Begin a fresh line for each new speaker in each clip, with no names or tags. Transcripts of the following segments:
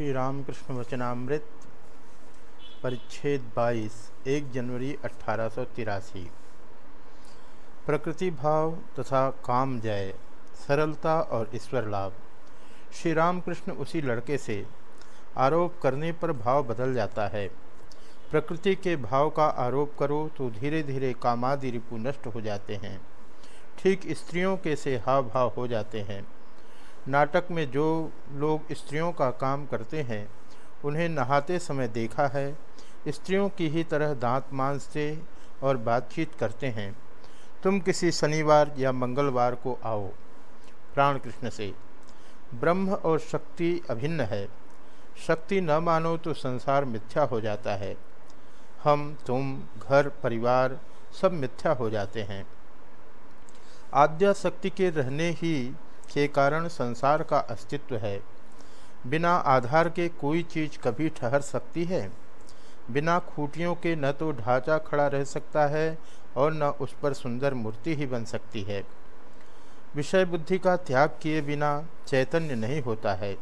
श्री रामकृष्ण वचनामृत, परिच्छेद 22 एक जनवरी अठारह सौ तिरासी। प्रकृति भाव तथा काम जय, सरलता और ईश्वर लाभ। श्री रामकृष्ण उसी लड़के से आरोप करने पर भाव बदल जाता है। प्रकृति के भाव का आरोप करो तो धीरे धीरे कामादि रिपु नष्ट हो जाते हैं। ठीक स्त्रियों के से हाव भाव हो जाते हैं। नाटक में जो लोग स्त्रियों का काम करते हैं, उन्हें नहाते समय देखा है, स्त्रियों की ही तरह दांत मांसते और बातचीत करते हैं। तुम किसी शनिवार या मंगलवार को आओ प्राण कृष्ण से। ब्रह्म और शक्ति अभिन्न है। शक्ति न मानो तो संसार मिथ्या हो जाता है। हम, तुम, घर, परिवार सब मिथ्या हो जाते हैं। आद्या शक्ति के रहने ही के कारण संसार का अस्तित्व है। बिना आधार के कोई चीज़ कभी ठहर सकती है। बिना खूटियों के न तो ढांचा खड़ा रह सकता है और न उस पर सुंदर मूर्ति ही बन सकती है। विषय बुद्धि का त्याग किए बिना चैतन्य नहीं होता है।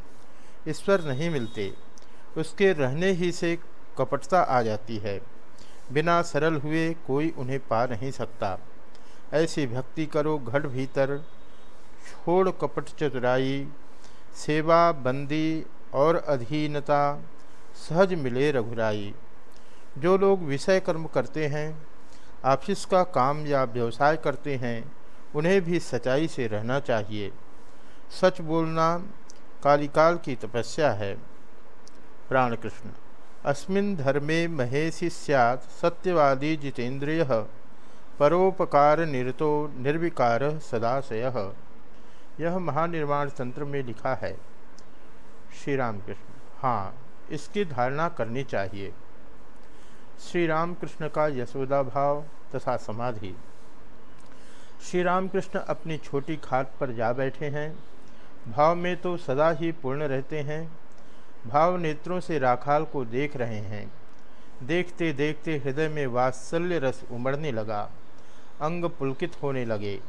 ईश्वर नहीं मिलते। उसके रहने ही से कपटता आ जाती है। बिना सरल हुए कोई उन्हें पा नहीं सकता। ऐसी भक्ति करो घट भीतर छोड़ कपट चतुराई, सेवा, बंदी और अधीनता सहज मिले रघुराई। जो लोग विषय कर्म करते हैं ऑफ़िस का काम या व्यवसाय करते हैं, उन्हें भी सच्चाई से रहना चाहिए। सच बोलना कालिकाल की तपस्या है। प्राण कृष्ण अस्मिन धर्मे महेशि सैत् सत्यवादी जितेंद्रिय परोपकार निरतो निर्विकार सदाशय। यह महानिर्वाण तंत्र में लिखा है। श्री रामकृष्ण हाँ इसकी धारणा करनी चाहिए। श्री रामकृष्ण का यशोदा भाव तथा समाधि। श्री रामकृष्ण अपनी छोटी खाट पर जा बैठे हैं। भाव में तो सदा ही पूर्ण रहते हैं। भाव नेत्रों से राखाल को देख रहे हैं। देखते देखते हृदय में वात्सल्य रस उमड़ने लगा। अंग पुलकित होने लगे।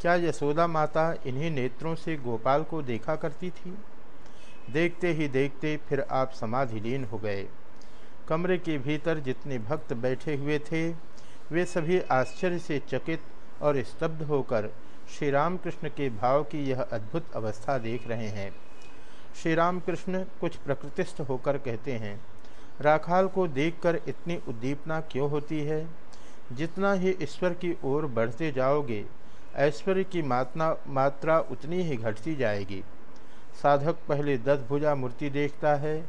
क्या यशोदा माता इन्हीं नेत्रों से गोपाल को देखा करती थी? देखते ही देखते फिर आप समाधिलीन हो गए। कमरे के भीतर जितने भक्त बैठे हुए थे, वे सभी आश्चर्य से चकित और स्तब्ध होकर श्री रामकृष्ण के भाव की यह अद्भुत अवस्था देख रहे हैं। श्री रामकृष्ण कुछ प्रकृतिस्थ होकर कहते हैं, राखाल को देखकर इतनी उद्दीपना क्यों होती है? जितना ही ईश्वर की ओर बढ़ते जाओगे ऐश्वर्य की मात्रा मात्रा उतनी ही घटती जाएगी। साधक पहले दस भुजा मूर्ति देखता है।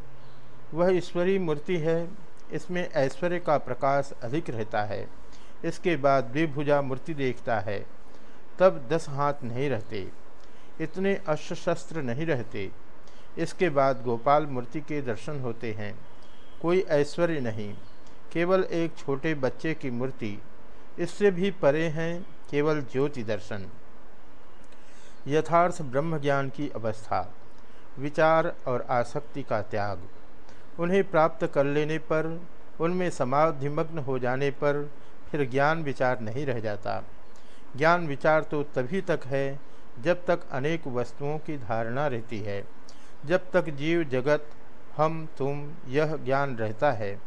वह ईश्वरीय मूर्ति है। इसमें ऐश्वर्य का प्रकाश अधिक रहता है। इसके बाद द्विभुजा मूर्ति देखता है। तब दस हाथ नहीं रहते। इतने अस्त्र शस्त्र नहीं रहते। इसके बाद गोपाल मूर्ति के दर्शन होते हैं। कोई ऐश्वर्य नहीं। केवल एक छोटे बच्चे की मूर्ति। इससे भी परे हैं। केवल ज्योति दर्शन यथार्थ ब्रह्म ज्ञान की अवस्था, विचार और आसक्ति का त्याग, उन्हें प्राप्त कर लेने पर, उनमें समाधिमग्न हो जाने पर फिर ज्ञान विचार नहीं रह जाता। ज्ञान विचार तो तभी तक है, जब तक अनेक वस्तुओं की धारणा रहती है। जब तक जीव जगत, हम, तुम, यह ज्ञान रहता है।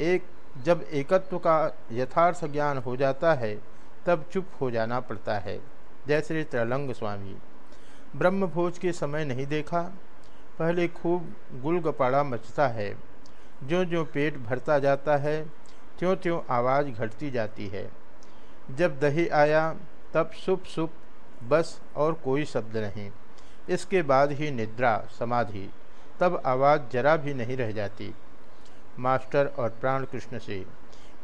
एक, जब एकत्व का यथार्थ ज्ञान हो जाता है तब चुप हो जाना पड़ता है। जय श्री त्रलंग स्वामी। ब्रह्म भोज के समय नहीं देखा। पहले खूब गुलगपाड़ा मचता है। जो जो पेट भरता जाता है त्यों त्यों आवाज़ घटती जाती है। जब दही आया, तब सुप सुप, बस और कोई शब्द नहीं। इसके बाद ही निद्रा, समाधि। तब आवाज़ जरा भी नहीं रह जाती। मास्टर और प्राण कृष्ण से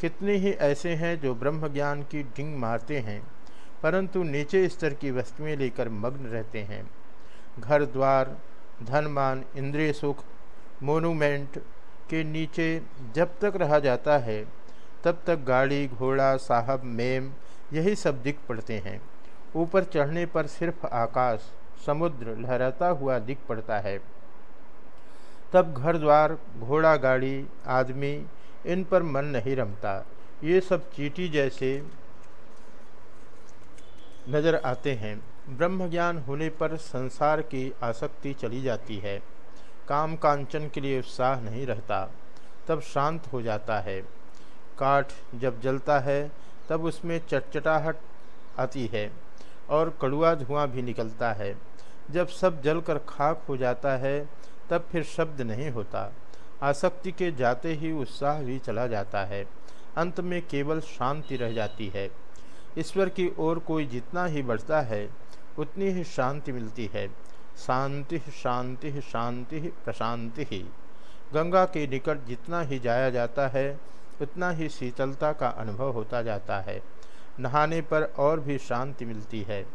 कितने ही ऐसे हैं जो ब्रह्म ज्ञान की ढिंग मारते हैं, परंतु नीचे स्तर की वस्तुएँ लेकर मग्न रहते हैं। घर द्वार धनमान इंद्रिय सुख, मोनूमेंट के नीचे जब तक रहा जाता है, तब तक गाड़ी, घोड़ा, साहब, मेम, यही सब दिख पड़ते हैं। ऊपर चढ़ने पर सिर्फ़ आकाश, समुद्र लहराता हुआ दिख पड़ता है। तब घर द्वार, घोड़ा, गाड़ी, आदमी इन पर मन नहीं रमता। ये सब चीटी जैसे नज़र आते हैं। ब्रह्म ज्ञान होने पर संसार की आसक्ति चली जाती है। काम कांचन के लिए उत्साह नहीं रहता। तब शांत हो जाता है। काठ जब जलता है, तब उसमें चटचटाहट आती है और कड़ुआ धुआँ भी निकलता है। जब सब जलकर खाक हो जाता है, तब फिर शब्द नहीं होता। आसक्ति के जाते ही उत्साह भी चला जाता है। अंत में केवल शांति रह जाती है। ईश्वर की ओर कोई जितना ही बढ़ता है, उतनी ही शांति मिलती है। शांति शांति शांति प्रशांति ही। गंगा के निकट जितना ही जाया जाता है, उतना ही शीतलता का अनुभव होता जाता है। नहाने पर और भी शांति मिलती है।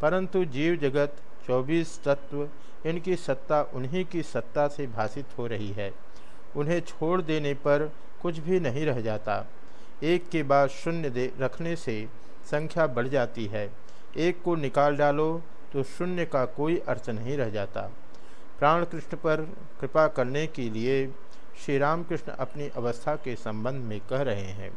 परंतु जीव जगत, चौबीस तत्व, इनकी सत्ता उन्हीं की सत्ता से भाषित हो रही है। उन्हें छोड़ देने पर कुछ भी नहीं रह जाता। एक के बाद शून्य दे रखने से संख्या बढ़ जाती है। एक को निकाल डालो तो शून्य का कोई अर्थ नहीं रह जाता। प्राण कृष्ण पर कृपा करने के लिए श्री रामकृष्ण अपनी अवस्था के संबंध में कह रहे हैं।